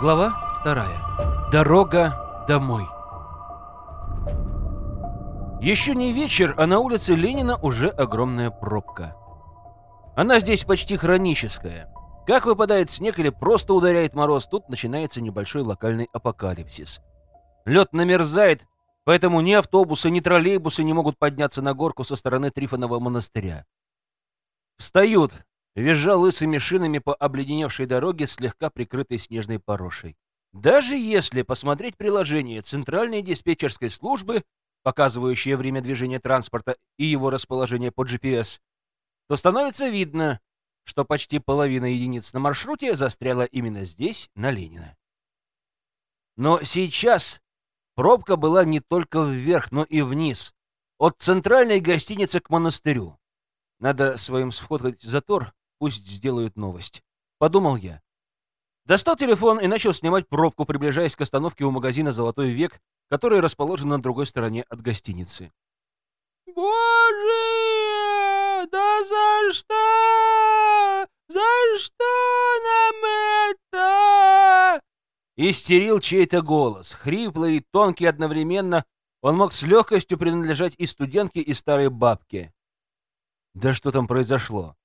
Глава вторая. Дорога домой. Еще не вечер, а на улице Ленина уже огромная пробка. Она здесь почти хроническая. Как выпадает снег или просто ударяет мороз, тут начинается небольшой локальный апокалипсис. Лед намерзает, поэтому ни автобусы, ни троллейбусы не могут подняться на горку со стороны Трифонова монастыря. Встают, визжа лысыми шинами по обледеневшей дороге, слегка прикрытой снежной порошей. Даже если посмотреть приложение Центральной диспетчерской службы, показывающее время движения транспорта и его расположение по GPS, то становится видно, что почти половина единиц на маршруте застряла именно здесь, на Ленина. Но сейчас пробка была не только вверх, но и вниз, от центральной гостиницы к монастырю. Надо своим сфоткать затор, пусть сделают новость. Подумал я. Достал телефон и начал снимать пробку, приближаясь к остановке у магазина «Золотой век», который расположен на другой стороне от гостиницы. «Боже! Да за что? За что нам это?» Истерил чей-то голос, хриплый и тонкий одновременно. Он мог с легкостью принадлежать и студентке, и старой бабке. Да что там произошло?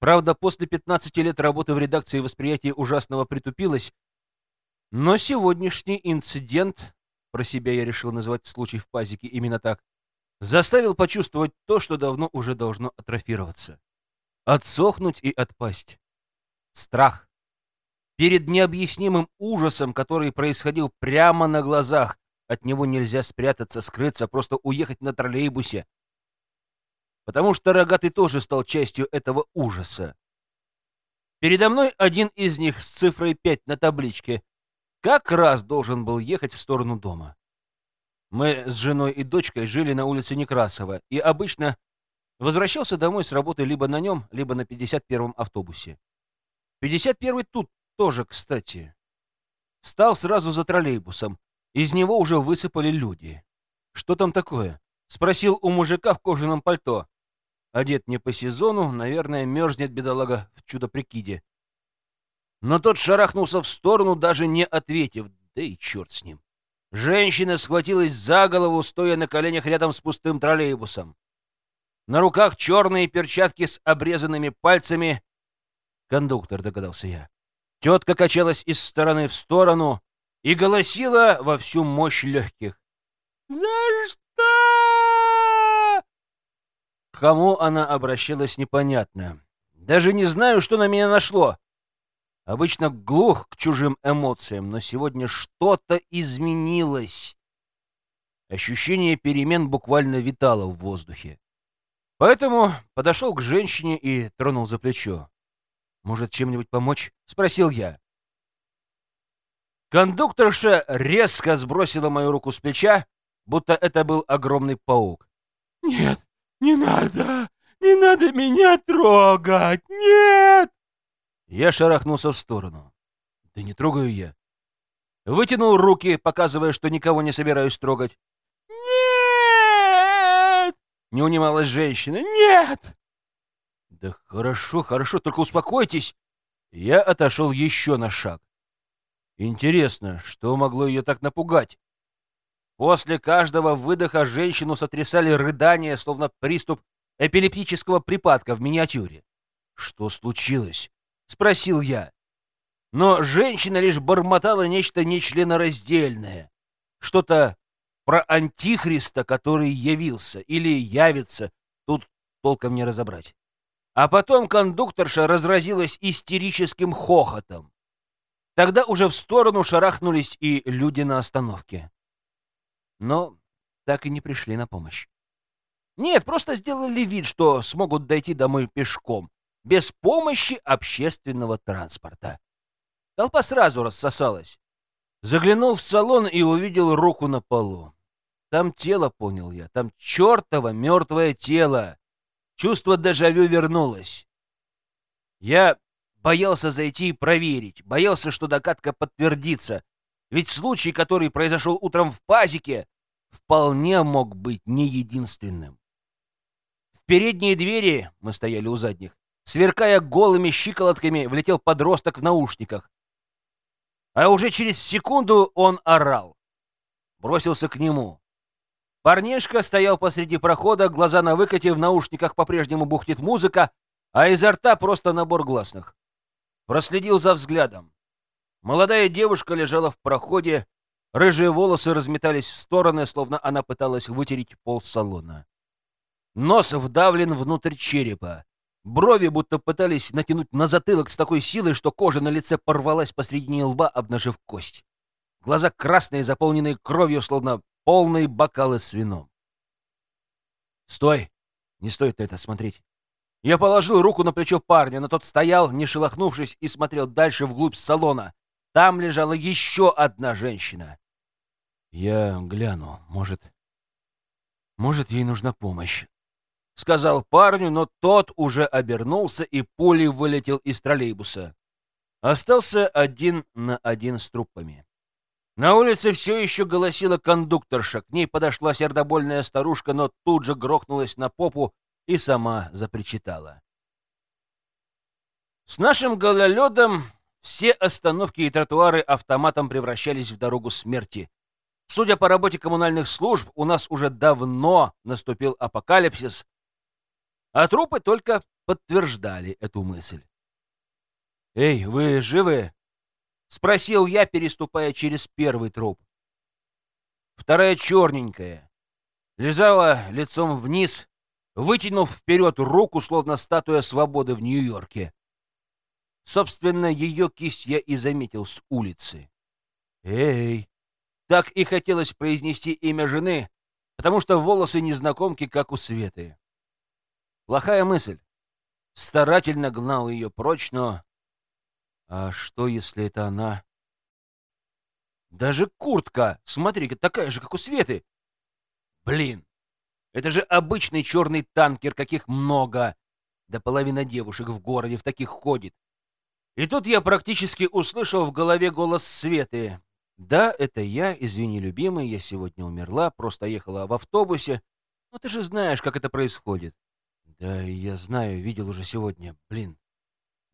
Правда, после 15 лет работы в редакции восприятие ужасного притупилось, но сегодняшний инцидент, про себя я решил назвать случай в пазике именно так, заставил почувствовать то, что давно уже должно атрофироваться. Отсохнуть и отпасть. Страх. Перед необъяснимым ужасом, который происходил прямо на глазах, от него нельзя спрятаться, скрыться, просто уехать на троллейбусе, потому что рогатый тоже стал частью этого ужаса. Передо мной один из них с цифрой 5 на табличке как раз должен был ехать в сторону дома. Мы с женой и дочкой жили на улице Некрасова и обычно возвращался домой с работы либо на нем, либо на 51-м автобусе. 51-й тут тоже, кстати. Встал сразу за троллейбусом. Из него уже высыпали люди. «Что там такое?» — спросил у мужика в кожаном пальто. Одет не по сезону, наверное, мерзнет бедолага в чудо-прикиде. Но тот шарахнулся в сторону, даже не ответив. Да и черт с ним. Женщина схватилась за голову, стоя на коленях рядом с пустым троллейбусом. На руках черные перчатки с обрезанными пальцами. Кондуктор, догадался я. Тетка качалась из стороны в сторону и голосила во всю мощь легких. «За что?» К кому она обращалась, непонятно. Даже не знаю, что на меня нашло. Обычно глух к чужим эмоциям, но сегодня что-то изменилось. Ощущение перемен буквально витало в воздухе. Поэтому подошел к женщине и тронул за плечо. «Может, чем-нибудь помочь?» — спросил я. Кондукторша резко сбросила мою руку с плеча, будто это был огромный паук. «Нет, «Не надо! Не надо меня трогать! Нет!» Я шарахнулся в сторону. «Да не трогаю я». Вытянул руки, показывая, что никого не собираюсь трогать. «Нет!» Не унималась женщина. «Нет!» «Да хорошо, хорошо, только успокойтесь!» Я отошел еще на шаг. Интересно, что могло ее так напугать? После каждого выдоха женщину сотрясали рыдания, словно приступ эпилептического припадка в миниатюре. «Что случилось?» — спросил я. Но женщина лишь бормотала нечто нечленораздельное. Что-то про антихриста, который явился или явится, тут толком не разобрать. А потом кондукторша разразилась истерическим хохотом. Тогда уже в сторону шарахнулись и люди на остановке но так и не пришли на помощь. Нет, просто сделали вид, что смогут дойти домой пешком, без помощи общественного транспорта. Толпа сразу рассосалась. Заглянул в салон и увидел руку на полу. Там тело, понял я, там чертово мертвое тело. Чувство дежавю вернулось. Я боялся зайти и проверить, боялся, что догадка подтвердится, ведь случай, который произошел утром в пазике, вполне мог быть не единственным. В передние двери, мы стояли у задних, сверкая голыми щиколотками, влетел подросток в наушниках. А уже через секунду он орал. Бросился к нему. Парнишка стоял посреди прохода, глаза на выкате, в наушниках по-прежнему бухтит музыка, а изо рта просто набор гласных. Проследил за взглядом. Молодая девушка лежала в проходе, рыжие волосы разметались в стороны, словно она пыталась вытереть пол салона. Нос вдавлен внутрь черепа. Брови будто пытались натянуть на затылок с такой силой, что кожа на лице порвалась посредине лба, обнажив кость. Глаза красные, заполненные кровью, словно полные бокалы с вином. «Стой! Не стоит на это смотреть!» Я положил руку на плечо парня, но тот стоял, не шелохнувшись, и смотрел дальше вглубь салона. Там лежала еще одна женщина. «Я гляну. Может, может, ей нужна помощь сказал парню, но тот уже обернулся и пулей вылетел из троллейбуса. Остался один на один с трупами. На улице все еще голосила кондукторша. К ней подошла сердобольная старушка, но тут же грохнулась на попу и сама запричитала. С нашим гололедом все остановки и тротуары автоматом превращались в дорогу смерти. Судя по работе коммунальных служб, у нас уже давно наступил апокалипсис, а трупы только подтверждали эту мысль. «Эй, вы живы?» — спросил я, переступая через первый труп. Вторая черненькая. Лежала лицом вниз, вытянув вперед руку, словно статуя свободы в Нью-Йорке. Собственно, ее кисть я и заметил с улицы. «Эй!» Так и хотелось произнести имя жены, потому что волосы незнакомки, как у Светы. Плохая мысль. Старательно гнал ее прочь, но... А что, если это она? Даже куртка, смотри-ка, такая же, как у Светы. Блин, это же обычный черный танкер, каких много. Да половина девушек в городе в таких ходит. И тут я практически услышал в голове голос Светы. «Да, это я, извини, любимый, я сегодня умерла, просто ехала в автобусе. Но ты же знаешь, как это происходит. Да, я знаю, видел уже сегодня. Блин.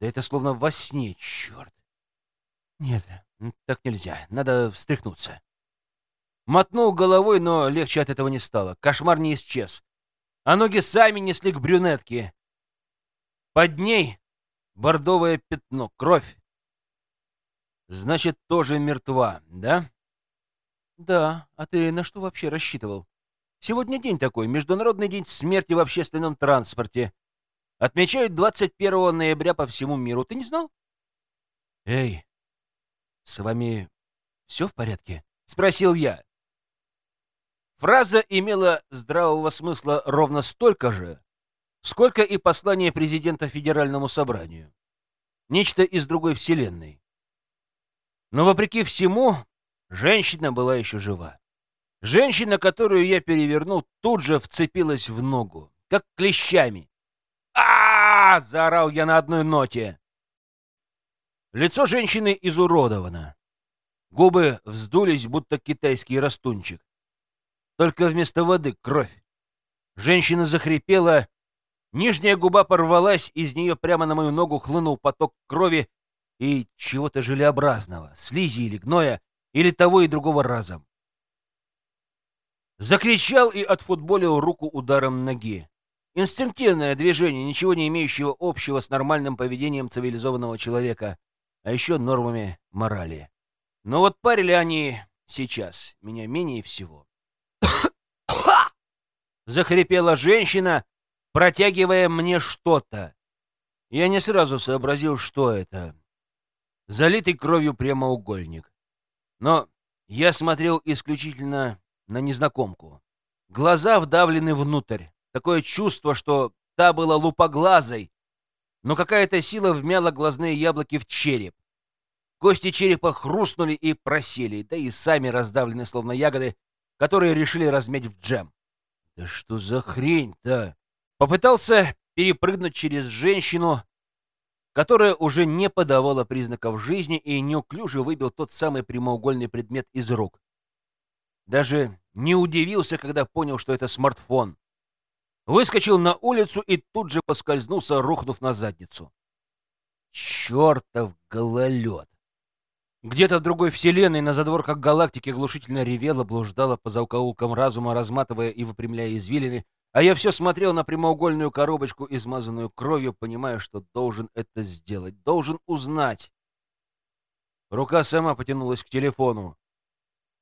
Да это словно во сне, черт. Нет, так нельзя. Надо встряхнуться. Мотнул головой, но легче от этого не стало. Кошмар не исчез. А ноги сами несли к брюнетке. Под ней бордовое пятно, кровь. Значит, тоже мертва, да? Да. А ты на что вообще рассчитывал? Сегодня день такой, Международный день смерти в общественном транспорте. Отмечают 21 ноября по всему миру. Ты не знал? Эй, с вами все в порядке? Спросил я. Фраза имела здравого смысла ровно столько же, сколько и послание президента Федеральному собранию. Нечто из другой вселенной. Но вопреки всему, женщина была еще жива. Женщина, которую я перевернул, тут же вцепилась в ногу, как клещами. а, -а, -а заорал я на одной ноте. Лицо женщины изуродовано. Губы вздулись, будто китайский растунчик. Только вместо воды кровь. Женщина захрипела, нижняя губа порвалась, из нее прямо на мою ногу хлынул поток крови и чего-то желеобразного, слизи или гноя, или того и другого разом. Закричал и отфутболил руку ударом ноги. Инстинктивное движение, ничего не имеющего общего с нормальным поведением цивилизованного человека, а еще нормами морали. Но вот парили они сейчас меня менее всего. Захрипела женщина, протягивая мне что-то. Я не сразу сообразил, что это. Залитый кровью прямоугольник. Но я смотрел исключительно на незнакомку. Глаза вдавлены внутрь. Такое чувство, что та была лупоглазой, но какая-то сила вмяла глазные яблоки в череп. Кости черепа хрустнули и просели, да и сами раздавлены, словно ягоды, которые решили размять в джем. Да что за хрень-то? Попытался перепрыгнуть через женщину, которая уже не подавала признаков жизни и неуклюже выбил тот самый прямоугольный предмет из рук. Даже не удивился, когда понял, что это смартфон. Выскочил на улицу и тут же поскользнулся, рухнув на задницу. Чертов гололед! Где-то в другой вселенной на задворках галактики глушительно ревела, блуждала по закоулкам разума, разматывая и выпрямляя извилины, а я все смотрел на прямоугольную коробочку, измазанную кровью, понимая, что должен это сделать, должен узнать. Рука сама потянулась к телефону.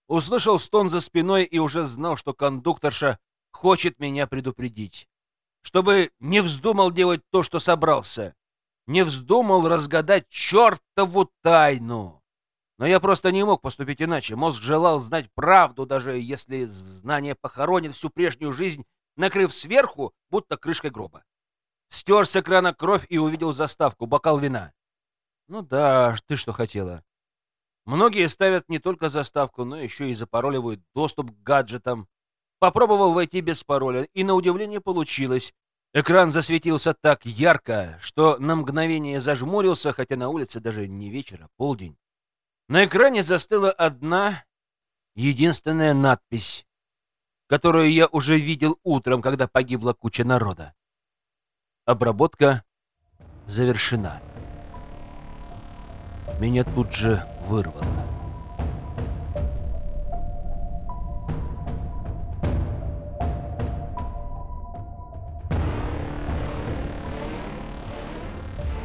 Услышал стон за спиной и уже знал, что кондукторша хочет меня предупредить. Чтобы не вздумал делать то, что собрался. Не вздумал разгадать чертову тайну. Но я просто не мог поступить иначе. Мозг желал знать правду, даже если знание похоронит всю прежнюю жизнь, накрыв сверху, будто крышкой гроба. Стер с экрана кровь и увидел заставку, бокал вина. Ну да, ты что хотела. Многие ставят не только заставку, но еще и запароливают доступ к гаджетам. Попробовал войти без пароля, и на удивление получилось. Экран засветился так ярко, что на мгновение зажмурился, хотя на улице даже не вечер, а полдень. На экране застыла одна, единственная надпись, которую я уже видел утром, когда погибла куча народа. Обработка завершена. Меня тут же вырвало.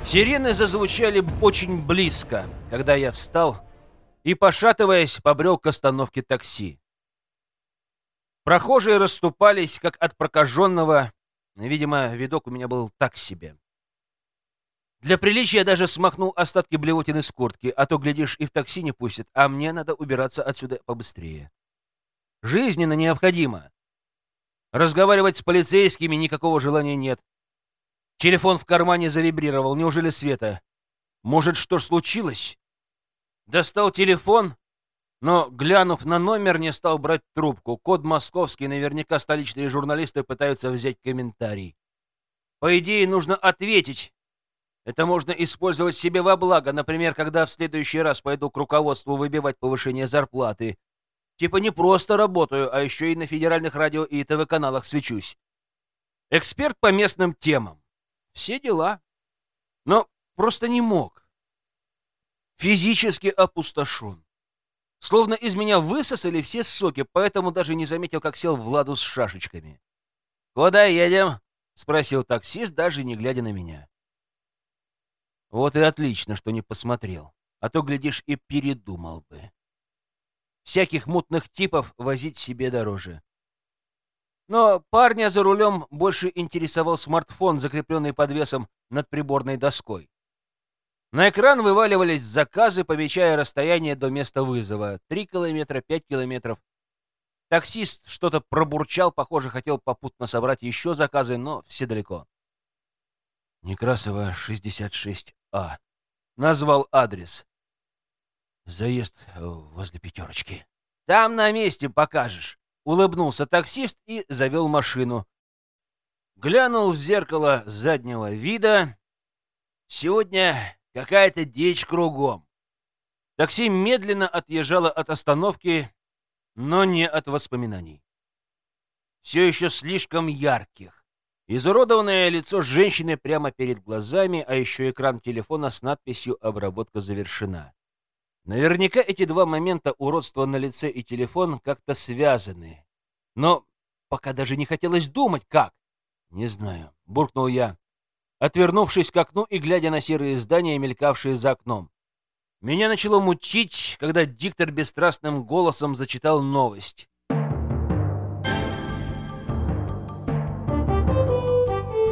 Сирены зазвучали очень близко, когда я встал и, пошатываясь, побрел к остановке такси. Прохожие расступались, как от прокаженного. Видимо, видок у меня был так себе. Для приличия даже смахнул остатки блевотины с куртки, а то, глядишь, и в такси не пустят, а мне надо убираться отсюда побыстрее. Жизненно необходимо. Разговаривать с полицейскими никакого желания нет. Телефон в кармане завибрировал. Неужели Света? Может, что случилось? Достал телефон, но, глянув на номер, не стал брать трубку. Код московский, наверняка столичные журналисты пытаются взять комментарий. По идее, нужно ответить, это можно использовать себе во благо, например, когда в следующий раз пойду к руководству выбивать повышение зарплаты. Типа не просто работаю, а еще и на федеральных радио и ТВ-каналах свечусь. Эксперт по местным темам. Все дела. Но просто не мог. Физически опустошен. Словно из меня высосали все соки, поэтому даже не заметил, как сел в ладу с шашечками. «Куда едем?» — спросил таксист, даже не глядя на меня. Вот и отлично, что не посмотрел, а то, глядишь, и передумал бы. Всяких мутных типов возить себе дороже. Но парня за рулем больше интересовал смартфон, закрепленный подвесом над приборной доской. На экран вываливались заказы, помечая расстояние до места вызова. Три километра, пять километров. Таксист что-то пробурчал, похоже, хотел попутно собрать еще заказы, но все далеко. Некрасова, 66А. Назвал адрес. Заезд возле пятерочки. Там на месте покажешь. Улыбнулся таксист и завел машину. Глянул в зеркало заднего вида. Сегодня какая-то дичь кругом. Такси медленно отъезжало от остановки, но не от воспоминаний. Все еще слишком ярких. Изуродованное лицо женщины прямо перед глазами, а еще экран телефона с надписью «Обработка завершена». Наверняка эти два момента уродства на лице и телефон как-то связаны. Но пока даже не хотелось думать, как. «Не знаю», — буркнул я, отвернувшись к окну и глядя на серые здания, мелькавшие за окном. Меня начало мучить, когда диктор бесстрастным голосом зачитал новость.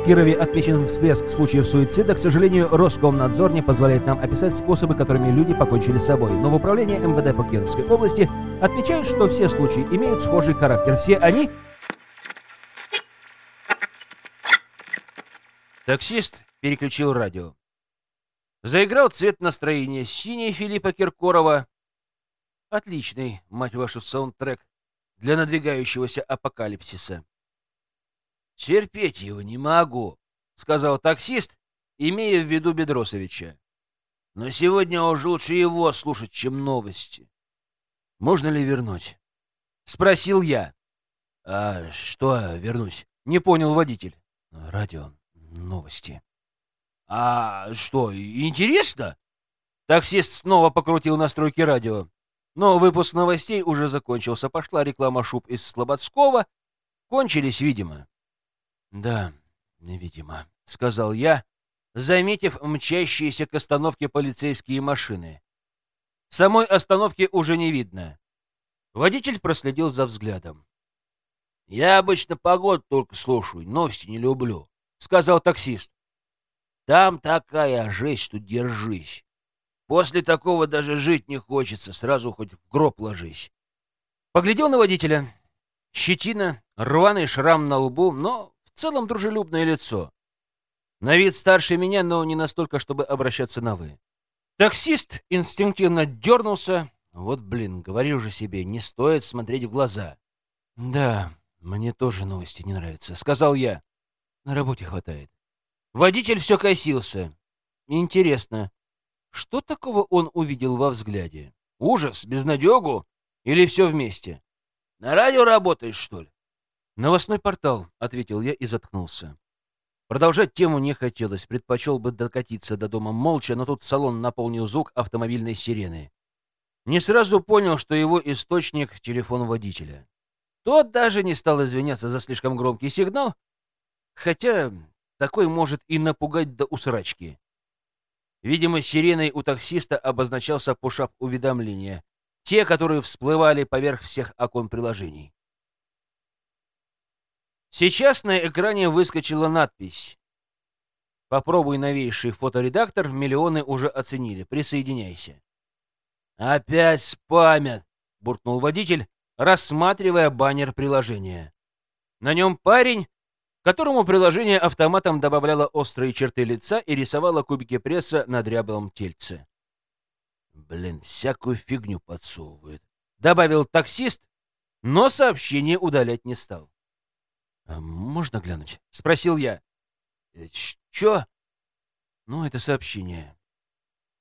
Кирове отмечен всплеск случаев суицида. К сожалению, Роскомнадзор не позволяет нам описать способы, которыми люди покончили с собой. Но в управлении МВД по Кировской области отмечают, что все случаи имеют схожий характер. Все они... Таксист переключил радио. Заиграл цвет настроения синий Филиппа Киркорова. Отличный, мать вашу, саундтрек для надвигающегося апокалипсиса. «Терпеть его не могу», — сказал таксист, имея в виду Бедросовича. «Но сегодня уже лучше его слушать, чем новости». «Можно ли вернуть?» — спросил я. «А что вернуть?» — не понял водитель. «Радио, новости». «А что, интересно?» Таксист снова покрутил настройки радио. Но выпуск новостей уже закончился. Пошла реклама шуб из Слободского. Кончились, видимо. «Да, видимо», — сказал я, заметив мчащиеся к остановке полицейские машины. Самой остановки уже не видно. Водитель проследил за взглядом. «Я обычно погоду только слушаю, новости не люблю», — сказал таксист. «Там такая жесть, что держись. После такого даже жить не хочется, сразу хоть в гроб ложись». Поглядел на водителя. Щетина, рваный шрам на лбу, но в целом дружелюбное лицо. На вид старше меня, но не настолько, чтобы обращаться на «вы». Таксист инстинктивно дернулся. Вот, блин, говорю же себе, не стоит смотреть в глаза. «Да, мне тоже новости не нравятся», — сказал я. «На работе хватает». Водитель все косился. Интересно, что такого он увидел во взгляде? Ужас, безнадегу или все вместе? На радио работаешь, что ли? Новостной портал, ответил я и заткнулся. Продолжать тему не хотелось, предпочел бы докатиться до дома молча, но тут салон наполнил звук автомобильной сирены. Не сразу понял, что его источник — телефон водителя. Тот даже не стал извиняться за слишком громкий сигнал, хотя такой может и напугать до усрачки. Видимо, сиреной у таксиста обозначался пушап уведомления, те, которые всплывали поверх всех окон приложений. Сейчас на экране выскочила надпись. Попробуй новейший фоторедактор, миллионы уже оценили. Присоединяйся. «Опять спамят!» — буркнул водитель, рассматривая баннер приложения. На нем парень которому приложение автоматом добавляло острые черты лица и рисовало кубики пресса на дряблом тельце. «Блин, всякую фигню подсовывает», — добавил таксист, но сообщение удалять не стал. «А «Можно глянуть?» — спросил я. «Э, «Чё?» «Ну, это сообщение.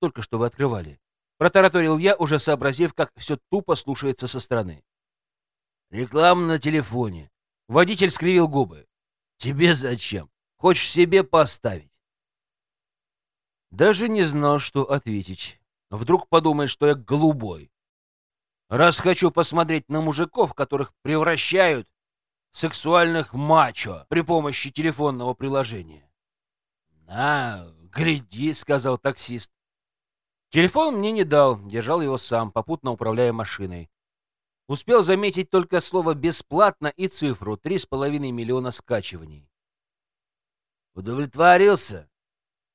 Только что вы открывали». Протараторил я, уже сообразив, как все тупо слушается со стороны. «Реклама на телефоне». Водитель скривил губы. Тебе зачем? Хочешь себе поставить? Даже не знал, что ответить. Вдруг подумает, что я голубой. Раз хочу посмотреть на мужиков, которых превращают в сексуальных мачо при помощи телефонного приложения. «На, гляди», — сказал таксист. Телефон мне не дал, держал его сам, попутно управляя машиной. Успел заметить только слово «бесплатно» и цифру — 3,5 миллиона скачиваний. «Удовлетворился?»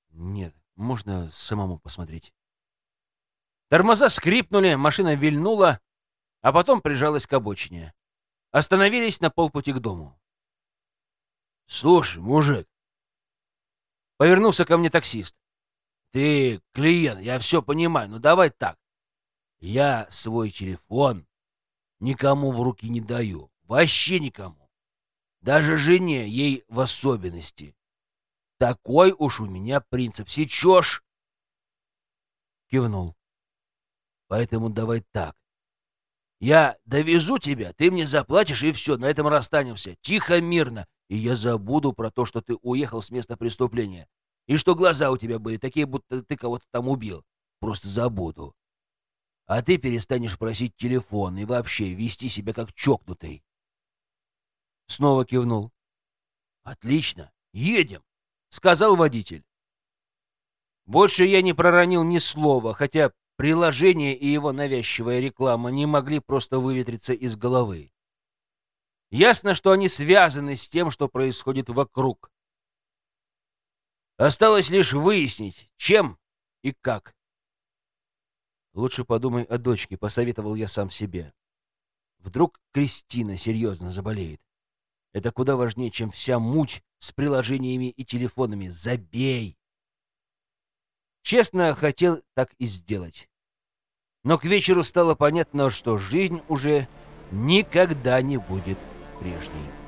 «Нет, можно самому посмотреть». Тормоза скрипнули, машина вильнула, а потом прижалась к обочине. Остановились на полпути к дому. «Слушай, мужик!» Повернулся ко мне таксист. «Ты клиент, я все понимаю, но давай так. Я свой телефон никому в руки не даю. Вообще никому. Даже жене, ей в особенности. Такой уж у меня принцип. Сечешь? Кивнул. Поэтому давай так. Я довезу тебя, ты мне заплатишь, и все, на этом расстанемся. Тихо, мирно. И я забуду про то, что ты уехал с места преступления. И что глаза у тебя были такие, будто ты кого-то там убил. Просто забуду а ты перестанешь просить телефон и вообще вести себя как чокнутый. Снова кивнул. «Отлично, едем», — сказал водитель. Больше я не проронил ни слова, хотя приложение и его навязчивая реклама не могли просто выветриться из головы. Ясно, что они связаны с тем, что происходит вокруг. Осталось лишь выяснить, чем и как. Лучше подумай о дочке, посоветовал я сам себе. Вдруг Кристина серьезно заболеет. Это куда важнее, чем вся муть с приложениями и телефонами. Забей! Честно, хотел так и сделать. Но к вечеру стало понятно, что жизнь уже никогда не будет прежней.